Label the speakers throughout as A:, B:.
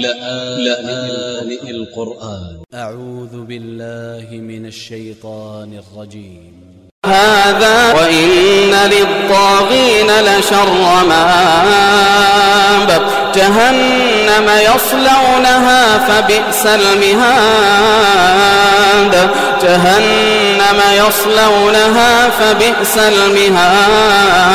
A: لآن القرآن.
B: أ ع و ذ ب ا ل ل ه من ا ل ش ي ط ا ن ا ل ج ي م
C: هذا وإن للطاغين لشر مآب جهنم يصلونها فبئس المهاد. جهنم يصلونها فبئس المهاد.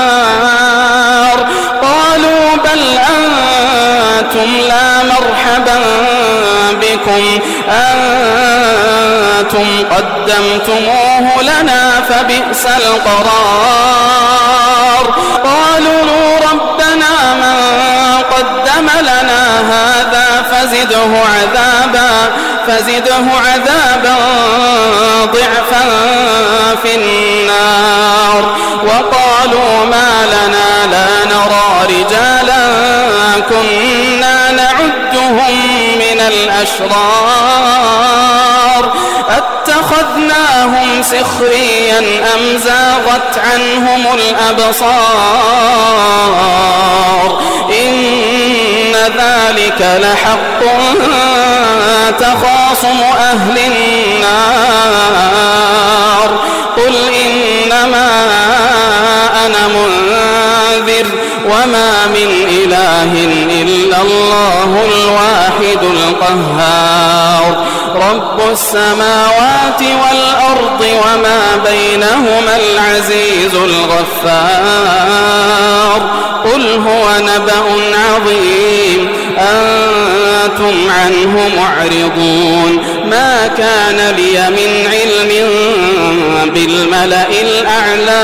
C: أنتم لا مرحبا بكم. أنتم قدمتموه لنا فبئس القرار. قالوا ربنا من قدم لنا هذا فزده عذابا فزده عذابا ضعفا في النار. وقالوا ما لنا لا نرى رجالا كنا نعدهم من الأشرار. أتخذناهم سخريا أم زاغت عنهم الأبصار؟ إن ذلك لحق تخاصم أهل النار. قل إنما وما من إله إلا الله الواحد القهار رب السماوات والأرض وما بينهما العزيز الغفار قل هو نبأ عظيم أنتم عنه معرضون ما كان لي من علم بالملأ الأعلى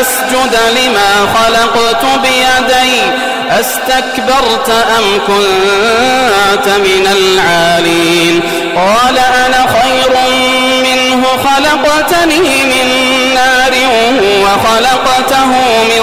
C: أن تسجد لما خلقت بيدي أستكبرت أم كنت من العالين؟ قال أنا خير منه خلقتني من نار وخلقته من